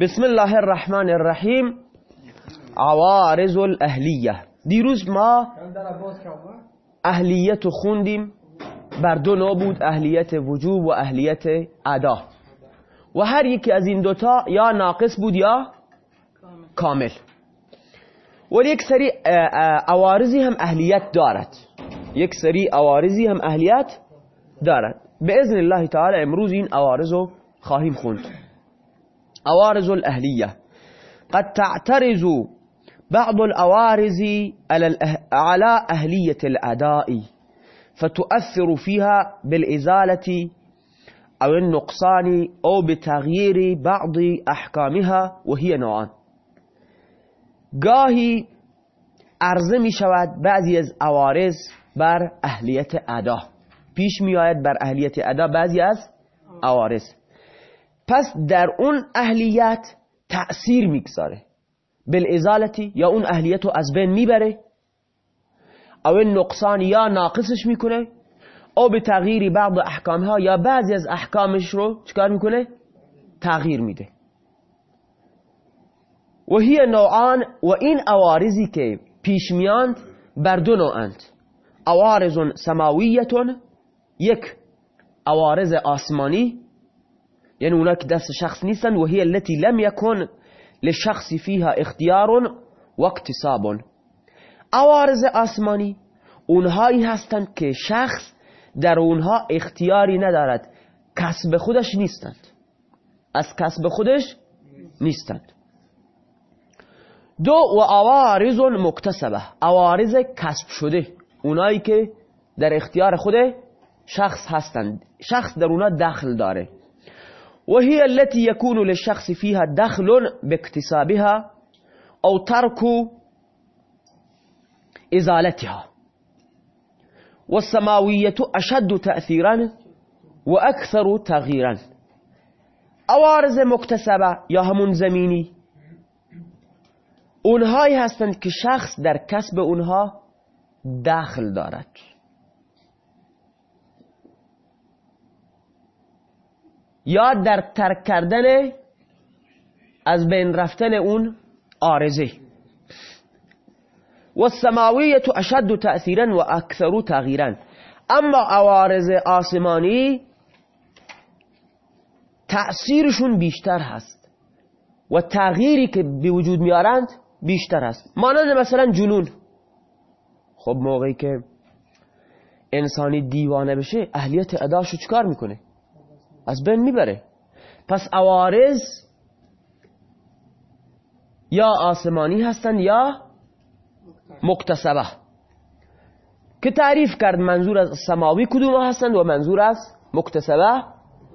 بسم الله الرحمن الرحیم عوارض الاهلیه دیروز ما اهلیت خوندیم بر دو نوع بود اهلیت وجوب و اهلیت ادا و هر یکی از این دوتا یا ناقص بود یا کامل ولی یک سری عوارضی هم اهلیت دارد یک سری عوارضی هم اهلیت دارد به اذن الله تعالی امروز این عوارض رو خواهیم خوند عوارض الاهلیه قد تعترض بعض العوارض على أهلية الأداء فتؤثر فيها بالإزالة أو النقصان أو بتغيير بعض أحكامها وهي نوعان. گاهی عرضه می شود بعضی از عوارض بر اهلیت ادا. پیش می آید بر اهلیت ادا بعضی از عوارض پس در اون اهلیت تأثیر می‌گذاره. بالازالتی یا اون اهلیت رو از بین می‌بره. او نقصان یا ناقصش می‌کنه او به تغییری بعض احکامها یا بعضی از احکامش رو چکار می‌کنه؟ تغییر میده. و هی نوعان و این عوارضی که پیش میاند بر دو نوعند عوارض سماویتون یک عوارض آسمانی یعنی اونا که دست شخص نیستن و هی التي لم يكن للشخص فيها اختیار و اکتساب عوارض آسمانی اونهایی هستند که شخص در اونها اختیاری ندارد. کسب خودش نیستند. از کسب خودش نیستند. دو و عوارض مکتسبه. عوارض کسب شده. اونایی که در اختیار خود شخص هستند. شخص در اونها دخل داره. وهي التي يكون للشخص فيها دخل باكتسابها أو ترك إزالتها. والسماوية أشد تأثيرا وأكثر تغييرا. عوارض مكتسبة یا همون زمینی اونهایی هستند که شخص در کسب اونها دخل دارد. یا در ترک کردن از بین رفتن اون آرزه و السماویت اشد تأثیرا و اکثر تغییرا. اما عوارض آسمانی تأثیرشون بیشتر هست و تغییری که به وجود میارند بیشتر هست مانند مثلا جنون. خب موقعی که انسانی دیوانه بشه اهلیت اداشو چکار می‌کنه؟ از بین می‌بره. پس عوارض یا آسمانی هستند یا مکتسبه. که تعریف کرد منظور از سماوی کدوم هستند و منظور از مکتسبه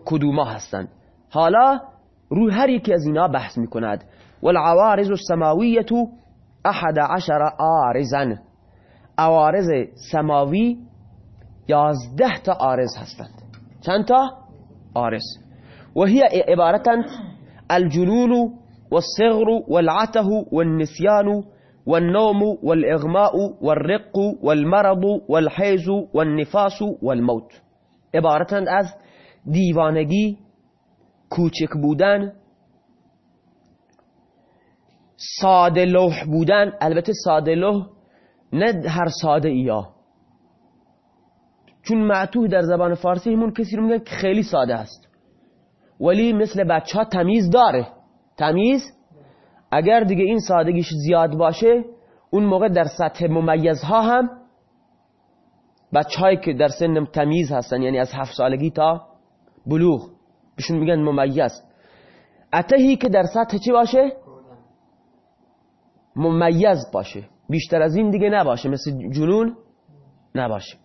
کدوم هستند. حالا روی هر یکی از اینا بحث می‌کند. والعوارض السماویه احد عشر آرزا عوارض سماوی یازده تا آرز هستند. چند تا؟ آرز وهي عبارة الجنون والصغر والعته والنسيان والنوم والإغماء والرق والمرض والحيز والنفاس والموت. عبارة از دیوانگی کوچک بودن ساده لوح بودن. البته ساده لوح نه هر ساده ایا چون معتوه در زبان فارسی همون کسی رو میگن که خیلی ساده است. ولی مثل بچه ها تمیز داره. تمیز؟ اگر دیگه این سادگیش زیاد باشه اون موقع در سطح ممیزها هم بچه که در سن تمیز هستن یعنی از هفت سالگی تا بلوغ بهشون میگن ممیز. اتهی که در سطح چی باشه؟ ممیز باشه. بیشتر از این دیگه نباشه. مثل جنون نباشه.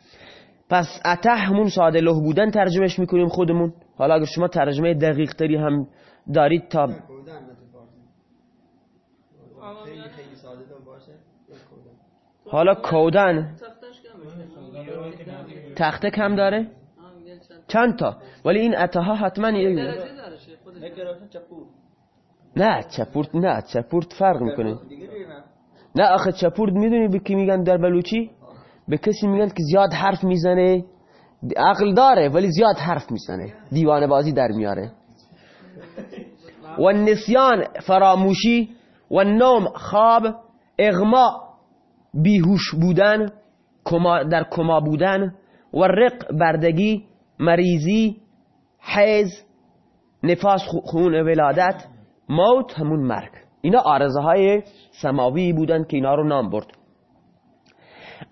پس اته همون ساده له بودن ترجمهش می‌کنیم خودمون. حالا اگر شما ترجمه دقیق تری هم دارید تا حالا کودن تخته کم داره؟ چند تا. ولی این اته ها حتما نه چپورت نه چپورت فرق می‌کنه. نه آخه چپورت می‌دونی به کی میگن در بلوچی؟ به کسی میگن که زیاد حرف می‌زنه عقل داره ولی زیاد حرف می‌زنه. دیوانه بازی در میاره. و النسیان فراموشی و النوم خواب اغما بیهوش بودن در کما بودن و رق بردگی مریضی حیز نفاس خون ولادت موت همون مرگ. اینا آرزه های سماوی بودن که اینا رو نام برد.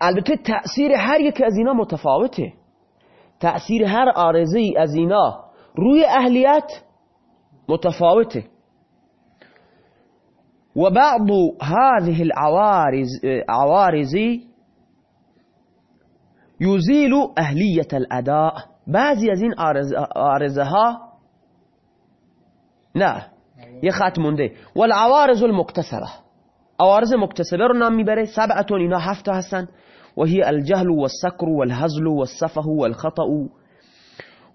البته تأثیر هر یک از اینا متفاوته. تأثیر هر آرزه ای از اینا روی اهلیت متفاوته. و بعض هذه العوارض عوارض يزيل اهلیت الاداء. بعضی از این آرزه ها نه یه خط مونده. والعوارض المكتسبه عوارض مکتسبه رو نام میبره سبعتون اینا هفت هستن. و هی الجهل والسكر والهزل والسفه والخطأ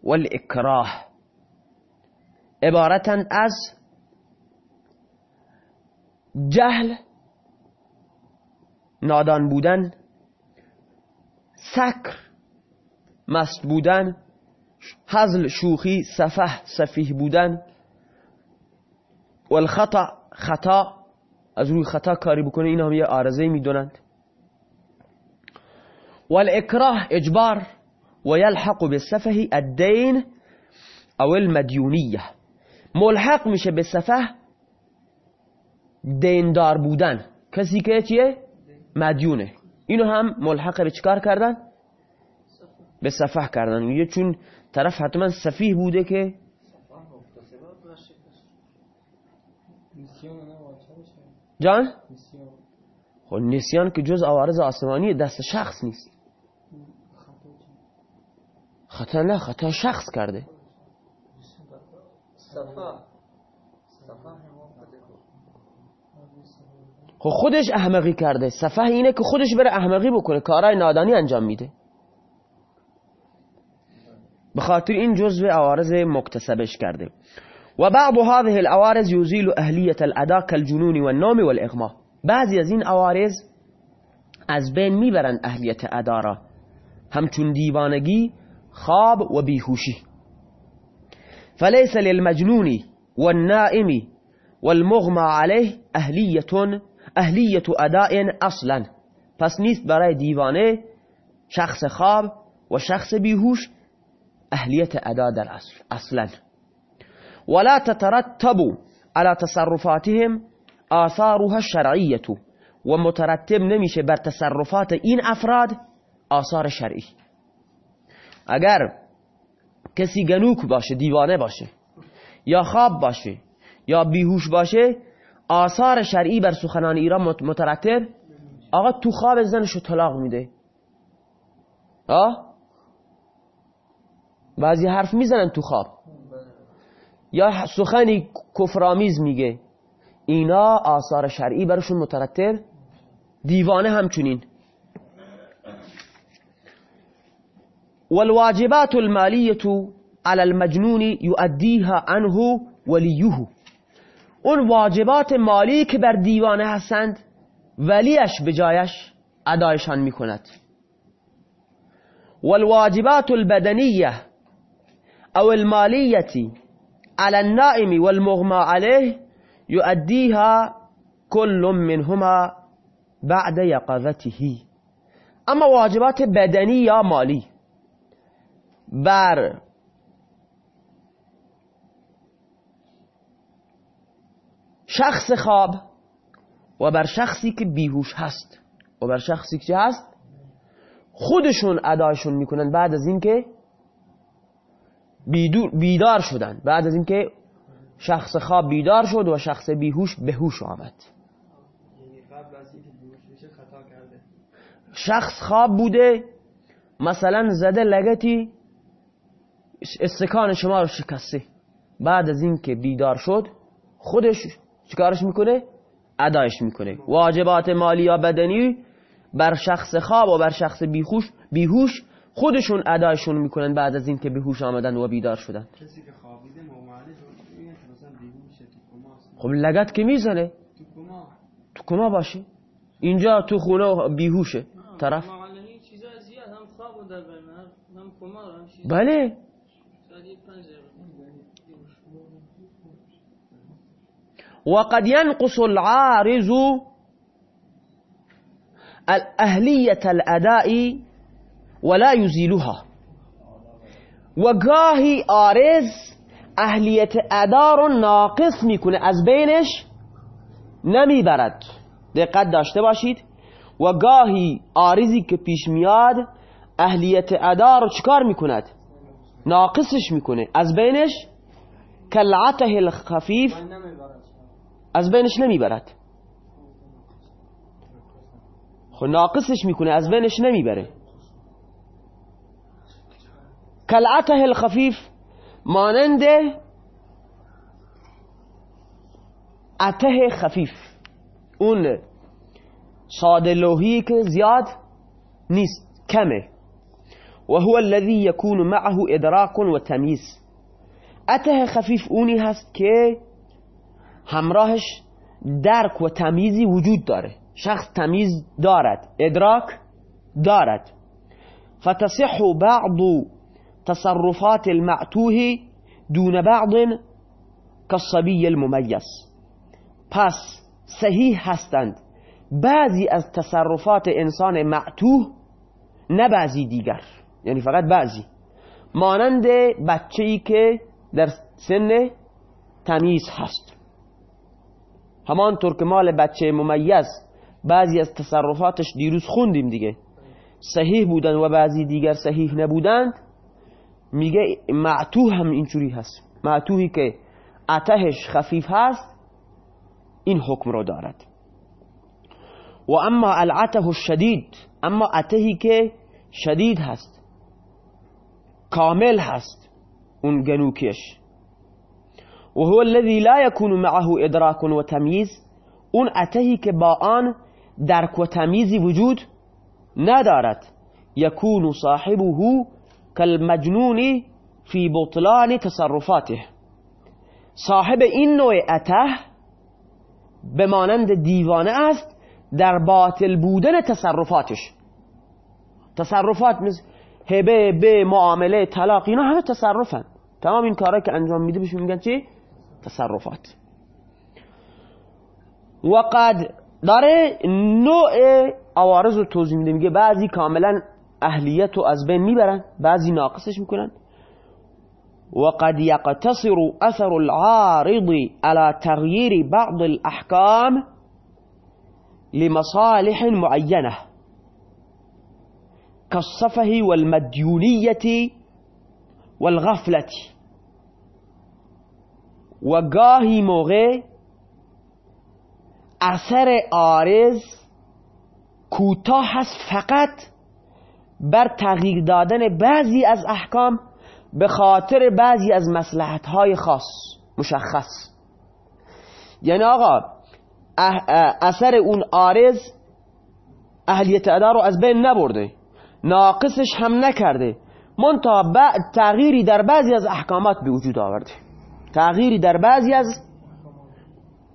والاکراه عبارتا از جهل نادان بودن سکر مست بودن هزل شوخی سفه سفیه بودن والخطأ خطأ از روی خطا کاری بکنه این هم یه آرزه می‌دونند. والاکراه اجبار ويلحق بالسفه الدين او المديونية. ملحق میشه به سفه دیندار بودن. کسی که چیه؟ مدیونه. اینو هم ملحق به چکار کردن؟ به سفه کردن. یه چون طرف حتما سفیه بوده که جان؟ خب نسیان که جز آوارز آسمانی دست شخص نیست. خطا نه خطا شخص کرده. خب خودش احمقی کرده. صفحه اینه که خودش بره احمقی بکنه. کارای نادانی انجام میده. به خاطر این جزء عوارض مکتسبش کرده. و بعض هذه العوارض يزيل اهلیت الاداء كالجنون والنوم والاغما بعضی از این عوارض از بین میبرند اهلیت ادا همچون دیوانگی خواب و بیهوشی. فليس للمجنون والنائم والمغمى عليه اهلیت اهلیت اداء أصلا. پس نیست برای دیوانه شخص خواب و شخص بیهوش اهلیت ادا در اصل أصلا. ولا تترتب على تصرفاتهم آثارها الشرعیه و مترتب نمیشه بر تصرفات این افراد آثار شرعی. اگر کسی گنوک باشه دیوانه باشه یا خواب باشه یا بیهوش باشه آثار شرعی بر سخنان ایران مترتب آقا تو خواب زنشو طلاق میده. آه؟ بعضی حرف می‌زنن تو خواب. یا سخنی کفرآمیز میگه. اینا آثار شرعی برشون مترتب. دیوانه همچنین. والواجبات المالية على المجنون يؤديها عنه وليه اون واجبات مالی که بر دیوانه هستند ولیش به جایش ادایشان می‌کند. والواجبات البدنية او المالية على النائم والمغمى عليه يؤديها كل منهما بعد يقظته. اما واجبات بدنی یا مالی؟ بر شخص خواب و بر شخصی که بیهوش هست. و بر شخصی که هست؟ خودشون ادایشون می‌کنن بعد از اینکه بیدار شدن. بعد از اینکه شخص خواب بیدار شد و شخص بیهوش بهوش آمد. شخص خواب بوده مثلا زده لگتی استکان شما رو شکسته. بعد از اینکه بیدار شد خودش چیکارش می‌کنه؟ ادایش می‌کنه. واجبات مالی یا بدنی بر شخص خواب و بر شخص بیهوش بیهوش خودشون ادایشون می‌کنن بعد از اینکه بیهوش آمدن و بیدار شدن. خب لگت که می‌زنه. تو کما. باشه اینجا تو خونه بیهوشه. طرف. بله. وقد ينقص العارض اهلیت الاداء ولا يزيلها و گاهی آرز اهلیت ادا رو ناقص می‌کنه از بینش نمی‌برد. دقت داشته باشید. و گاهی آرزی که پیش میاد اهلیت ادا رو چکار می‌کند؟ ناقصش می‌کنه. از بینش کلعته الخفیف از بینش نمی‌برد. خب ناقصش می‌کنه از بینش نمی‌بره. کلعته الخفیف مانند عته خفیف اون ساده لوحی که زیاد نیست کمه. و هو الذي يكون معه ادراك و تمیز. عته خفیف اونی هست که همراهش درک و تمیزی وجود داره. شخص تمیز دارد ادراک دارد. فتصح بعض تصرفات المعتوه دون بعض كالصبي المميز. پس صحیح هستند. بعضی از تصرفات انسان معتوه نه بعضی دیگر. یعنی فقط بعضی. مانند بچه‌ای که در سن تمیز هست. همانطور که مال بچه ممیز بعضی از تصرفاتش دیروز خوندیم دیگه. صحیح بودن و بعضی دیگر صحیح نبودند. میگه معتوه هم اینجوری هست. معتوهی که اتهش خفیف هست این حکم رو دارد. و اما العته الشدید اما اتهی که شدید هست کامل هست اون گنوکش و هو الذي لا يكون معه ادراك و تمیز اون اتهی که با آن درک و تمیزی وجود ندارد. یکون صاحبه كالمجنون في بطلان تصرفاته. صاحب این نوع اته به مانند دیوانه است در باطل بودن تصرفاتش. تصرفات مثل هبه به معامله طلاق اینا همه تصرفن. تمام این کارا که انجام میده بهشون میگن چی؟ تصرفات. وقد داره نوع عوارض رو توضیح میده. میگه بعضی کاملا اهلیت رو از بین میبرن بعضی ناقصش میکنن وقد يقتصر أثر العارض على تغيير بعض الأحكام لمصالح معينة كالصفه والمديونية والغفلة. وقاهي موغي أثر عارض کوتاه فقط بر تغییر دادن بعضی از احکام به خاطر بعضی از مسلحت های خاص مشخص. یعنی آقا اثر اون آرز اهلیت ادا رو از بین نبرده. ناقصش هم نکرده. منتها تغییری در بعضی از احکامات به وجود آورده. تغییری در بعضی از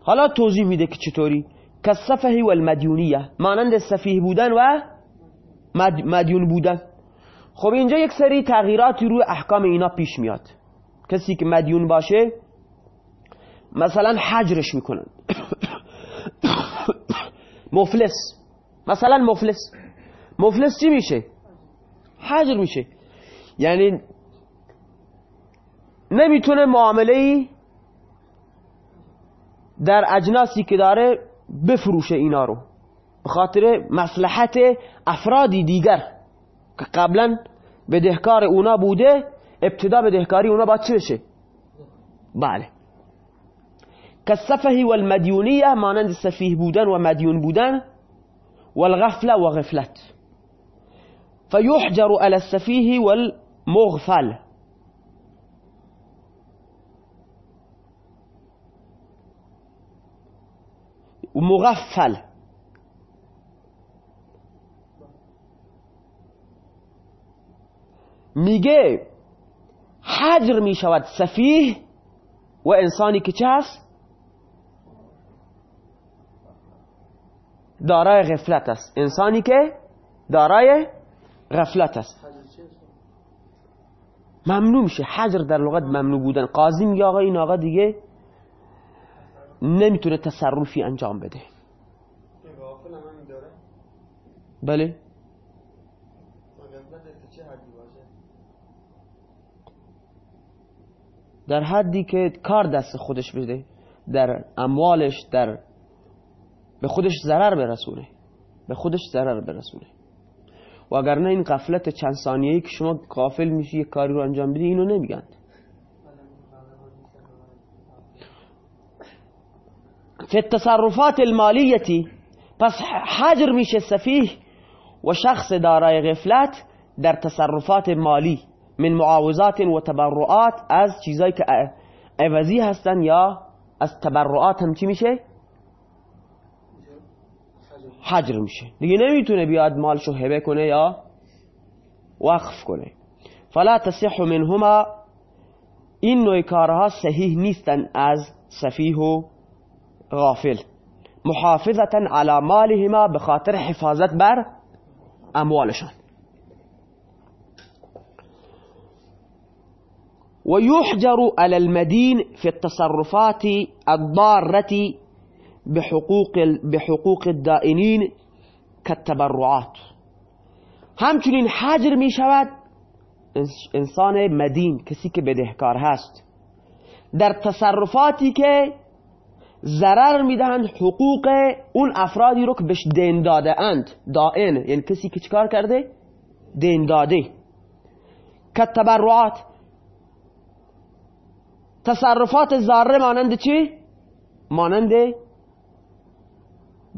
حالا توضیح میده که چطوری. کسفه و المدیونیه مانند سفیه بودن و مدیون بودن. خب اینجا یک سری تغییراتی روی احکام اینا پیش میاد. کسی که مدیون باشه مثلا حجرش می‌کنن. مفلس. مثلا مفلس. مفلس چی میشه؟ حجر میشه. یعنی نمی‌تونه معامله ای در اجناسی که داره بفروشه اینا رو. به خاطر مصلحت افرادی دیگر. که قبلا بدهکار اونا بوده ابتدا بدهکاری اونا باید چه بشه؟ بله. کالسفه والمدیونیه مانند سفیه بودن و مدیون بودن والغفله و غفلت. فيحجر على السفيه والمغفل. ومغفل میگه حجر می‌شود سفیه و انسانی که چه هست؟ دارای غفلت است. انسانی که دارای غفلت است. ممنوع میشه. حجر در لغت ممنوع بودن. قاضی میگه آقا این آقا دیگه نمی‌تونه تصرفی انجام بده. بله. در حدی که کار دست خودش بده در اموالش در به خودش ضرر برسونه. به خودش ضرر برسونه. و اگر نه این قفلت چند ثانیه‌ای که شما قافل میشی یک کاری رو انجام بدی اینو نمیگند فی التصرفات المالیتی پس حجر میشه سفیه و شخص دارای غفلت در تصرفات مالی. من معاوضات و تبرعات از چیزایی که عوضی هستن یا از تبرعات هم چی میشه؟ حجر میشه. دیگه نمی‌تونه بیاد مالشو هبه کنه یا وقف کنه. فلا تصح منهما. این نوع کارها صحیح نیستن از سفیه و غافل. محافظتا على مالهما به خاطر حفاظت بر اموالشان. ويحجر على المدين في التصرفات الضارة بحقوق بحقوق الدائنين كالتبرعات. همچنین حجر می شود انسان مدین کسی که بدهکار هست. در تصرفاتی که ضرر میدهند حقوق اون افرادی رو که بهش دین داده اند دائن یعنی کسی که چکار کرده؟ دین داده. تبرعات تصرفات ذره مانند چی؟ مانند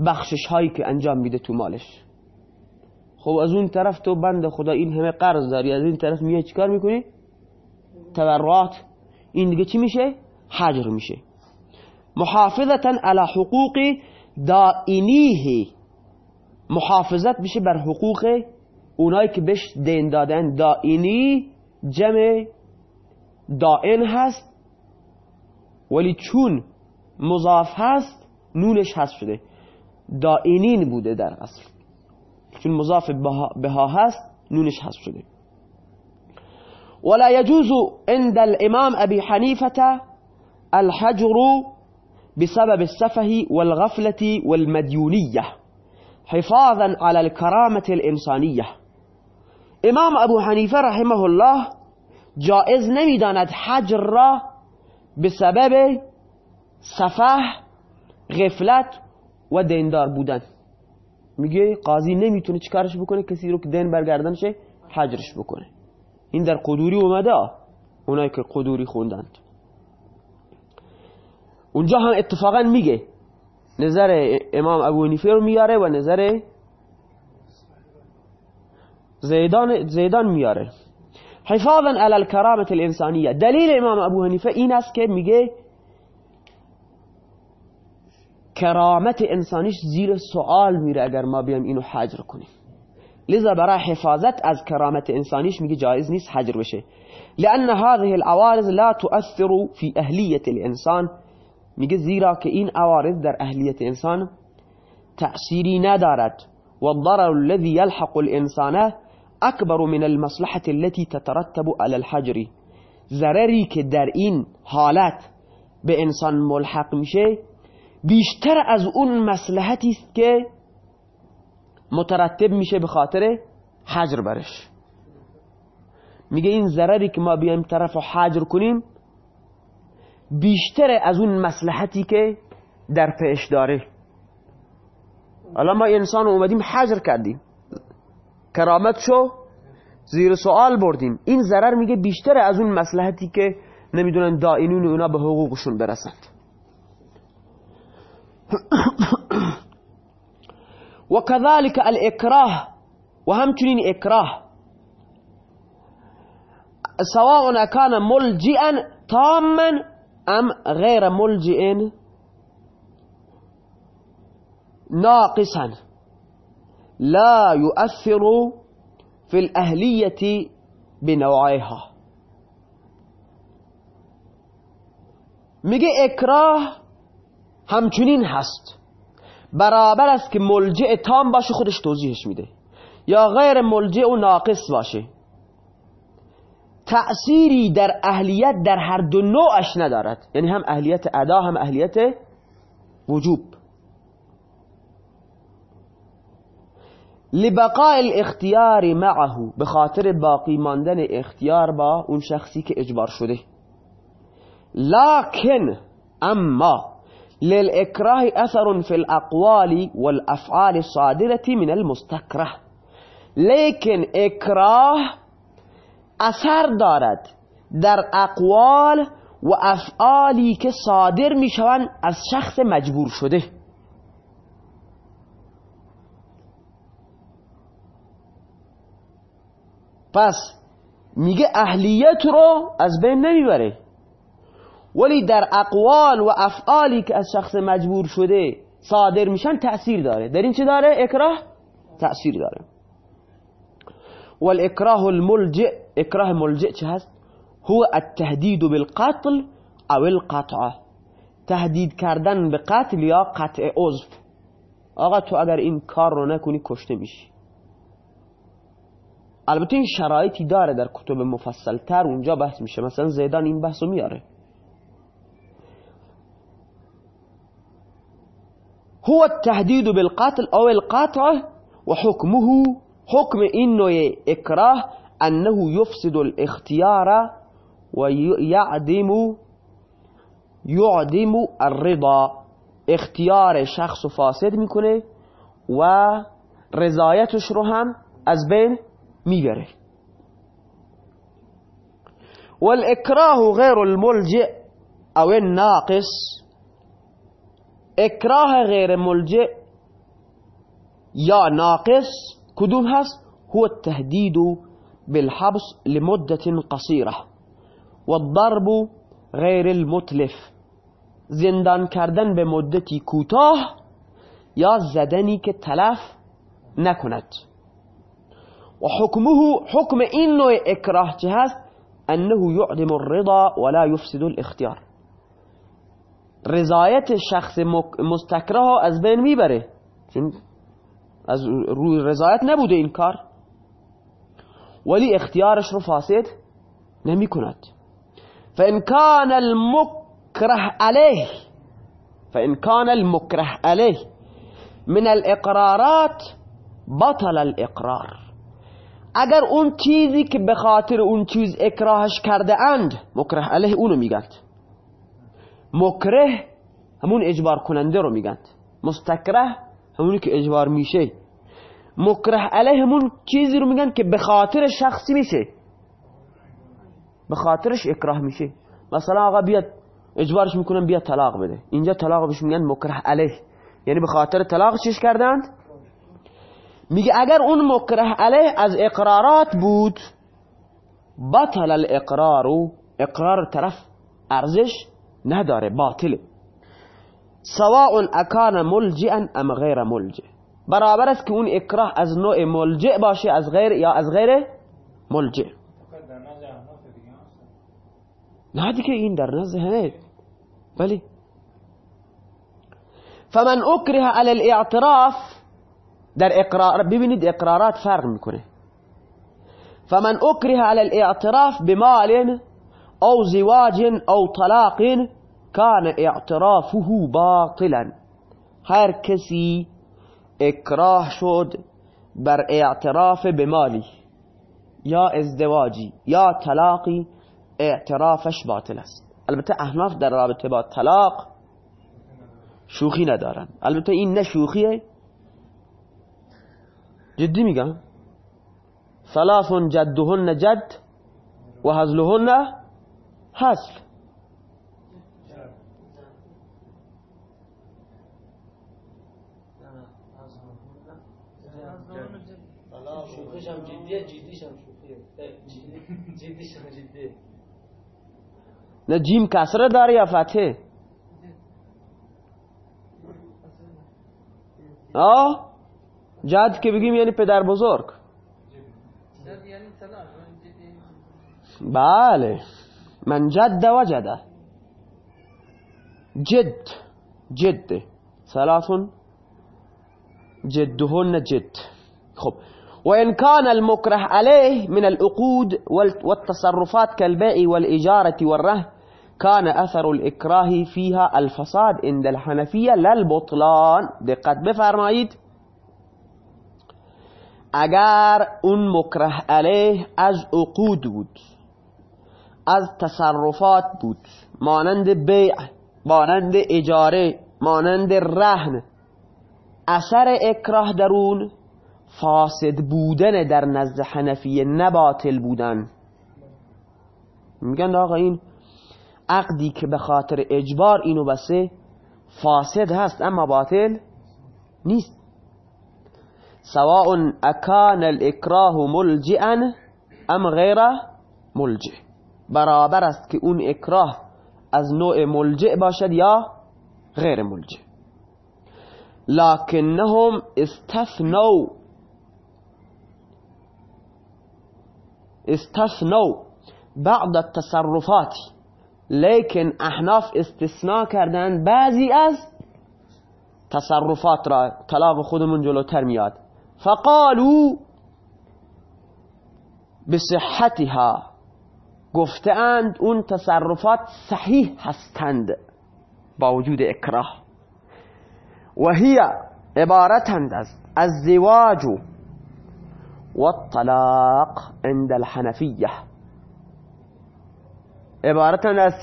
بخشش هایی که انجام میده تو مالش. خب از اون طرف تو بند خدا این همه قرض داری. از این طرف میای چیکار می‌کنی؟ تبرعات این دیگه چی میشه؟ حجر میشه. محافظتا على حقوق دائنیه. محافظت میشه بر حقوق اونایی که بهش دین دادن. دائنی جمع دائن هست. ولی چون مضاف هست نونش هست شده. دائنین بوده در اصل. چون مضاف بها هست نونش هست شده. ولا يجوز عند الامام ابي حنيفة الحجر بسبب السفه والغفلة والمديونية حفاظا على الكرامة الإنسانية. امام ابو حنیفه رحمه الله جائز نمیداند حجر را به سبب سفه غفلت و دیندار بودن. میگه قاضی نمی‌تونه چیکارش بکنه؟ کسی رو که دین برگردنشه حجرش بکنه. این در قدوری اومده اونایی که قدوری خوندند. اونجا هم اتفاقا میگه نظر امام ابو رو میاره و نظر زیدان, زیدان میاره. حفاظا علی الكرامت الانسانیه دلیل إمام أبو حنیفه این است که میگه کرامت انسانیش زیر سوال اگر ما بیام اینو حجر کنیم لذا برای حفاظت از کرامت انسانیش میگه جایز نیست حجر بشه. لأن هذه العوارض لا تؤثر في أهلية الإنسان. میگه زیرا که این عوارض در اهلیت إنسان تأثیری ندارد و الضرر الذي يلحق الإنسان اکبر من المصلحة التي تترتب على الحجر. ضرری که در این حالت به انسان ملحق میشه بیشتر از اون مصلحتی است که مترتب میشه به خاطر حجر برش. میگه این ضرری که ما بیایم طرف حجر کنیم بیشتر از اون مسلحتی که در پیش داره. الان ما انسان اومدیم حجر کردیم. کرامت شو زیر سوال بردیم. این ضرر میگه بیشتر از اون مسلحتی که نمی‌دونن دائنون اونا به حقوقشون برسند و كذلك الاکراه و همچنین اکراه. سواء كان ملجئا تاما ام غیر ملجئ ناقصا لا يؤثر في الأهلية بنوعها. میگه اکراه همچنین هست. برابر است که ملجع تام باشه خودش توضیحش میده. یا غیر ملجع و ناقص باشه. تأثیری در اهلیت در هر دو نوعش ندارد. یعنی هم اهلیت ادا هم اهلیت وجوب. لبقاء الاختیار معه به خاطر باقی ماندن اختیار با اون شخصی که اجبار شده. لكن اما للاكراه اثر في الاقوال والافعال الصادرة من المستكره لیکن اکراه اثر دارد در اقوال و افعالی که صادر میشوند از شخص مجبور شده. پس میگه اهلیت رو از بین نمی‌بره ولی در اقوال و افعالی که از شخص مجبور شده صادر میشن تأثیر داره در این چه داره؟ اکراه؟ تأثیر داره والاکراه الملجئ اکراه ملجئ چه هست؟ هو التهدید بالقتل او القطع تهدید کردن به قتل یا قطع عضو آقا تو اگر این کار رو نکنی کشته میشی البته این شرایطی داره در کتب مفصل تر اونجا بحث میشه. مثلا زیدان این بحثو میاره. هو التهدید بالقتل او القطع وحكمه حكم انه اكراه انه يفسد الاختيار ويعدم يعدم الرضا. اختیار شخص فاسد می‌کنه و رضایتش رو هم از بین میبره والاکراه غیر الملجئ أو الناقص. اکراه غیر ملجئ یا ناقص کدوم هست هو التهدید بالحبس لمدة قصيرة. والضرب غیر المتلف. زندان کردن به مدتی کوتاه یا زدنی که تلف نکند. و حکمه حکم این نوع اکراه چه هست أنه یعدم الرضا ولا يفسد الاختیار رضایت شخص مستکره از بین میبره چون از روی رضایت نبوده این کار. ولی اختیارش رو فاسد نمی کند فإن كان المكره عليه فإن كان المكره عليه من الإقرارات بطل الإقرار. اگر اون چیزی که به خاطر اون چیز اکراهش کرده اند مکره علیه اونو میگند. مکره همون اجبار کننده رو میگند. مستکره همونی که اجبار میشه. مکره علیه همون چیزی رو میگن که به خاطر شخصی میشه. به خاطرش اکراه میشه. مثلا آقا بیاد اجبارش می‌کنن بیاد طلاق بده. اینجا طلاق بهش میگن مکره علیه. یعنی به خاطر طلاق چیش کردند؟ میگه اگر اون مکره علیه از اقرارات بود بطل الاقرار و اقرار طرف ارزش نداره باطله. سواء اکان ملجئا ام غیر ملجئ. برابر است که اون اکراه از نوع ملجئ باشه از غیر یا از غیر ملجئ. نه دیگه این در نزد همه. بلی فمن اکره علی الاعتراف در اقرار ببینید اقرارات فرق میکنه. فمن اکره علی الاعتراف بمال أو زواج أو طلاق كان اعترافه باطلا. هر کسی اکراه شد بر اعتراف بمالی یا ازدواجی یا طلاقی اعترافش باطل است. البته احناف در رابطه با طلاق شوخی ندارن. البته این نه شوخیه جدی میگم. ثلاث جدهن جد و هزلهن هزل شوخیش هم جدیه جدیش هم شوخیه جدیش هم جدیه. نه جیم کسره داره یا فتحه؟ آه؟ جد که بگیم یعنی پدر بزرگ. بله. من جد وجده جد. جد. ثلاث جدهن جد. خب. وإن كان المكره عليه من العقود والتصرفات كالبيع والإجارة والرهن كان أثر الاکراهی فيها الفساد عند الحنفیه للبطلان. دقت بفرمایید. اگر اون مکره علیه از عقود بود از تصرفات بود مانند بیع مانند اجاره مانند رهن اثر اکراه درون فاسد بودن در نزد حنفیه نباطل بودن. میگن آقا این عقدی که به خاطر اجبار اینو بسه فاسد هست اما باطل نیست. سواء اکان الاکراه ملجئا أم غیر ملجئ. برابر است که اون اکراه از نوع ملجئ باشد یا غیر ملجئ. لكنهم استثنوا استثنوا بعض التصرفات لیکن احناف استثناء کردن بعضی از تصرفات را طلاق خودمون جلوتر میاد. فقالوا بصحتها. گفتند اون تصرفات صحیح هستند. با وجود اکراه. و هی عبارتند از الزواج والطلاق عند الحنفیه. عبارتند از؟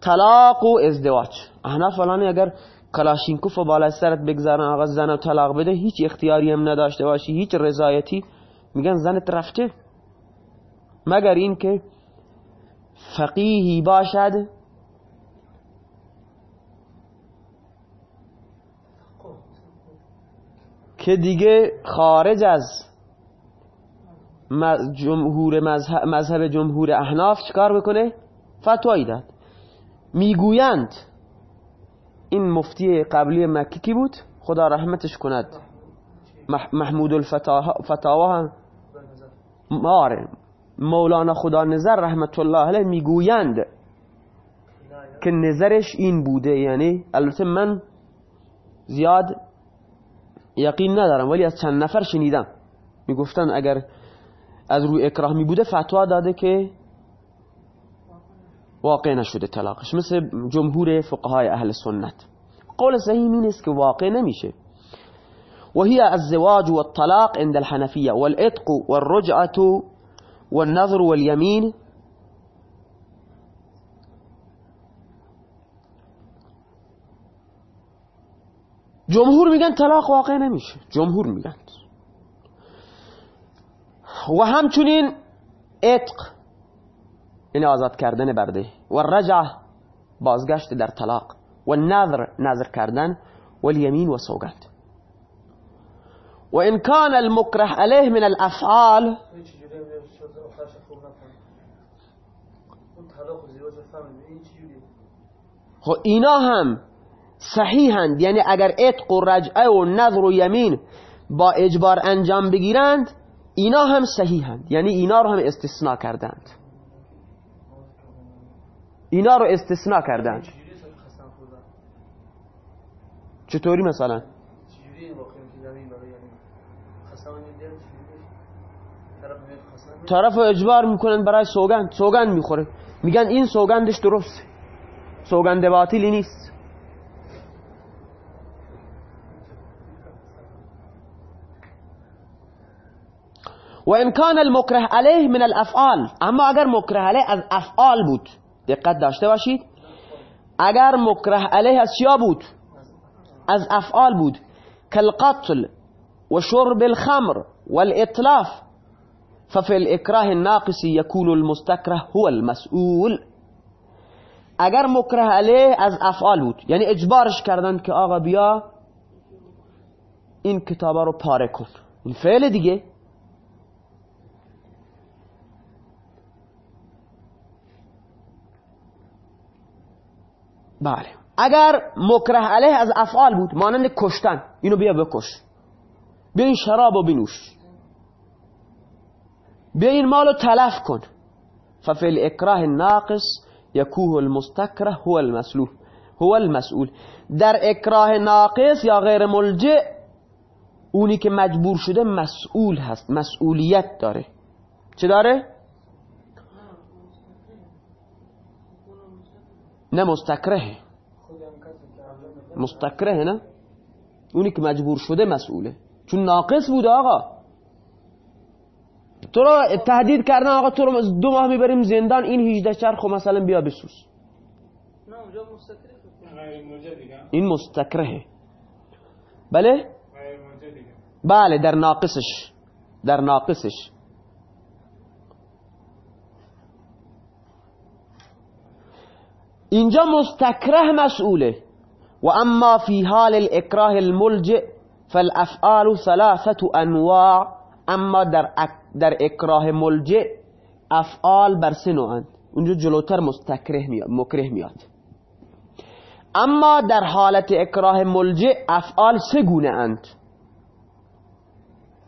طلاق و ازدواج. احناف فلان اگر کلاشینکوف و بالا سرت بگذارن آقا زن و طلاق بده هیچ اختیاری هم نداشته باشی هیچ رضایتی. میگن زنت رفته؟ مگر اینکه فقیهی باشد؟ که دیگه خارج از جمهور مذهب, جمهور احناف چکار بکنه؟ فتوایی داد. می‌گویند این مفتی قبلی مکی کی بود؟ خدا رحمتش کند. محمود الفتاوا هم ماره مولانا خدا نظر رحمت الله علیه می‌گویند که نظرش این بوده یعنی البته من زیاد یقین ندارم ولی از چند نفر شنیدم. می‌گفتن اگر از روی اکراه می بوده فتوا داده که واقع نشده طلاقش مثل جمهور فقهای أهل سنت قول صحیح این است که واقع نمیشه. وهي الزواج والطلاق عند الحنفية والعتق والرجعة والنظر واليمين. جمهور میگن طلاق واقع نمیشه. جمهور میگن. و همچنین عتق این آزاد کردن برده. و رجع بازگشت در طلاق و نظر نظر کردن و الیمین و سوگند و ان کان المکره علیه من الأفعال خب اینا هم صحیحند یعنی اگر عتق و رجعه و نظر و یمین با اجبار انجام بگیرند اینا هم صحیحند یعنی اینا رو هم استثناء کردند. اینا رو استثناء کردند چطوری مثلا؟ طرف اجبار می‌کنن برای سوگند. سوگند می‌خوره. میگن این سوگندش درست سوگند باطلی نیست. و ان کان المکره علیه من الافعال. اما اگر مکره علیه از افعال بود دقت داشته باشید. اگر مکره علیه از بود از افعال بود کالقتل و شرب الخمر والإطلاف ففي الإكراه الناقص يكون المستكره هو المسؤول اگر مکره علیه از افعال بود یعنی اجبارش کردن که آقا بیا این کتابا رو پاره کن. این فعل دیگه. بله. اگر مکره علیه از افعال بود مانند کشتن اینو بیا بکش. بیا این شراب و بنوش. بیا این مالو تلف کن. ففي الاکراه الناقص یکوه المستکره هو المسلوح هو المسئول. در اکراه ناقص یا غیر ملجع اونی که مجبور شده مسئول هست مسئولیت داره. چه داره؟ نه مستکره. مستکره نه؟ اونی که مجبور شده مسئوله. چون ناقص بود آقا. تو رو تهدید کردن آقا تو رو دو ماه می‌بریم زندان این 18 چرخ خب مثلا بیا بسوز. نه اونجا مستقره این مستکره. بله؟ بله در ناقصش. در ناقصش. اینجا مستکره مسئوله. و اما فی حال الاکراه الملجئ فالافعال ثلاثه انواع اما در در اکراه ملجئ افعال بر سه نوعند اونجا جلوتر مستکره میاد مکره میاد. اما در حالت اکراه ملجئ افعال سه گونه اند.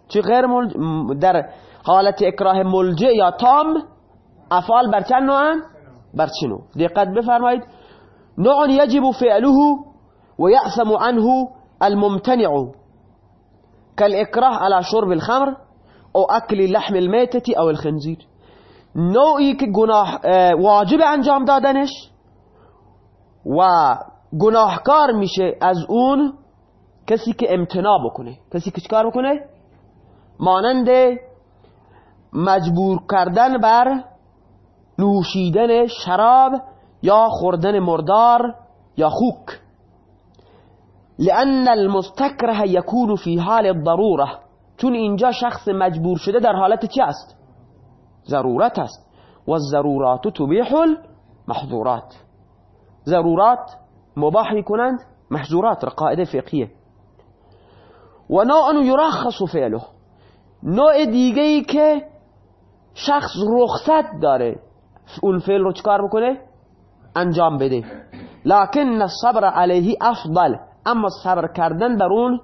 چی غیر ملج... در حالت اکراه ملجئ یا تام افعال بر چند نوعند بر چه نوع دقت بفرمایید نوع یجب فعله و یعصم عنه الممتنع كالإكراه على شرب الخمر أو أكل لحم الميتة أو الخنزير. نوعی که گناه آه، واجب أنجام دادنش و گناهکار میشه از اون کسی که امتناع بکنه کسی که چکار بکنه مانند مجبور کردن بر نوشیدن شراب یا خوردن مردار یا خوک. لأن المستكره يكون في حال الضرورة چون اینجا شخص مجبور شده در حالت چی است؟ ضرورت است. و الضرورات تبیح المحظورات. ضرورات مباح می‌کنند محظورات را قاعده فقهیه. و نوع یرخص فعله. نوع دیگه ای که شخص رخصت داره. اون فعل رو چکار بکنه؟ انجام بده. لكن الصبر علیه افضل. اما صبر کردن بر اون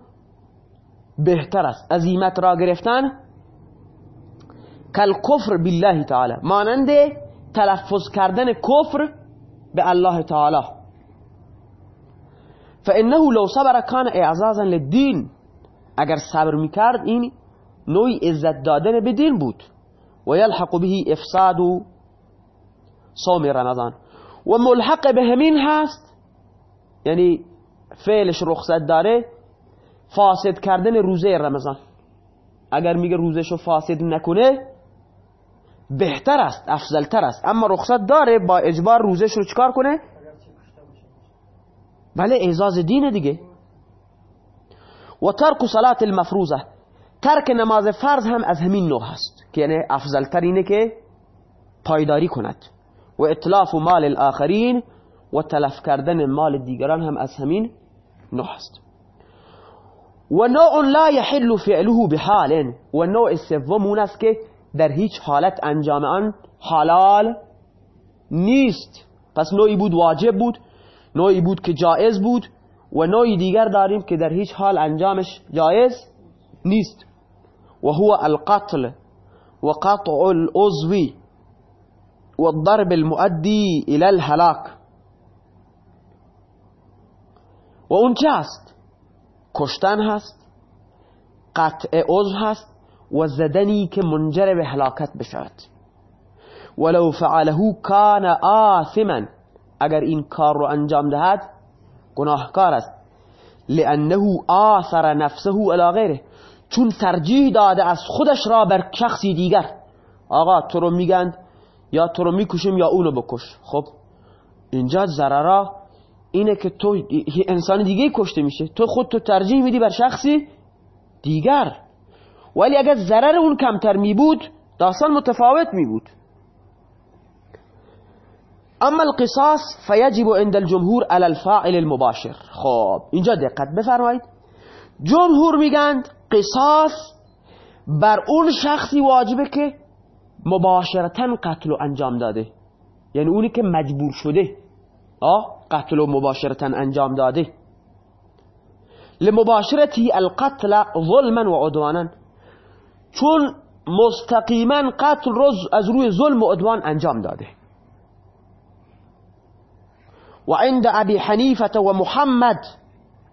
بهتر است. عزیمت را گرفتن کالکفر بالله تعالی. مانند تلفظ کردن کفر به الله تعالی. فانه لو صبر كان اعزازا للدين اگر صبر می‌کرد این نوعی عزت دادن به دین بود. و یلحق به افساد صوم رمضان. و ملحق به همین هست یعنی فعلش رخصت داره فاسد کردن روزه رمضان. اگر میگه روزشو فاسد نکنه بهتر است افضلتر است. اما رخصت داره با اجبار روزش رو چکار کنه؟ بله اعزاز دینه دیگه. و ترک صلات المفروضه. ترک نماز فرض هم از همین نوع هست که یعنی افضلتر اینه که پایداری کند. و اطلاف مال الاخرین و تلف کردن مال دیگران هم از همین نوع هست و نوع لا يحل فعله بحال و نوع سوم اون است که در هیچ حالت انجام آن حلال نیست. پس نوعی بود واجب بود نوعی بود که جائز بود و نوعی دیگر داریم که در هیچ حال انجامش جائز نیست. و هو القتل و قطع العضو. و الضرب المؤدی الى الهلاك. و اون چه هست؟ کشتن هست قطع عضو هست و زدنی که منجر به هلاکت بشود. ولو فعله کان آثما اگر این کار رو انجام دهد گناهکار است. لانه آثر نفسه علی غیره. چون ترجیح داده از خودش را بر شخصی دیگر. آقا تو رو میگند یا تو رو می‌کشیم یا اونو بکش. خب اینجا ضررا اینه که تو انسان دیگه کشته میشه. تو خود تو ترجیح میدی بر شخصی دیگر. ولی اگر ضرر اون کمتر می بود داستان متفاوت می بود اما القصاص فیجب عند الجمهور على الفاعل المباشر. خب اینجا دقت بفرمایید. جمهور میگند قصاص بر اون شخصی واجبه که مباشرتا قتل و انجام داده. یعنی اونی که مجبور شده آه قتل و مباشرتا انجام داده. لمباشرته القتل ظلما و عدوانا. چون مستقیما قتل روز از روی ظلم و عدوان انجام داده. و عند ابی حنیفه و محمد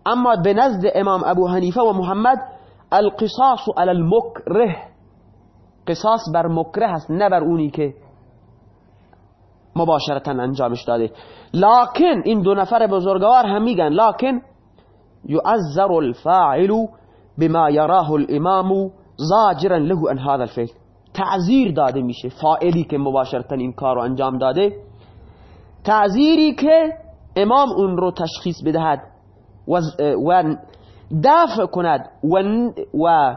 اما به نزد امام ابو حنیفه و محمد القصاص على المکره. قصاص بر مکره است نه بر اونی که مباشرتا انجامش داده. لکن این دو نفر بزرگوار هم میگن لکن يعذر الفاعل بما يراه الامام زاجرا له ان هذا الفعل. تعذیر داده میشه فاعلی که مباشرتا این کار رو انجام داده. تعذیری که امام اون رو تشخیص بدهد و دفع کند و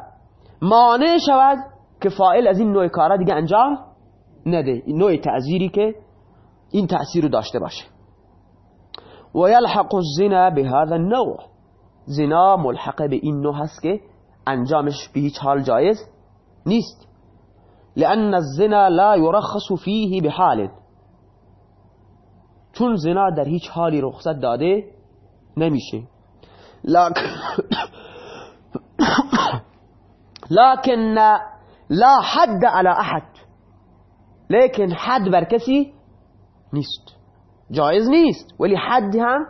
مانع شود که فائل از این نوع کارا دیگه انجام نده. نوع تعذیری که این تأثیر رو داشته باشه. و یلحق الزنا به هذا النوع. زنا ملحق به این نوع هست که انجامش به هیچ حال جایز نیست. لأن الزنا لا يرخص فيه بحال. چون زنا در هیچ حالی رخصت داده نمیشه. لكن لكن لا حد على أحد. لیکن حد بر کسی نیست جایز نیست ولی حد هم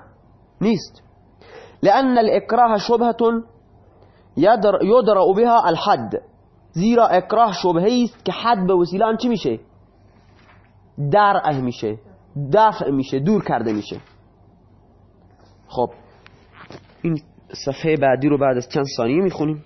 لأن الإكراه شبهة يدرأ بها الحد. زیرا اکراه شبهة است که حد به وسیله آن چی میشه درعه میشه دفع دور کرده میشه خب. این صفحه بعدی رو بعد از چند ثانیه میخونیم.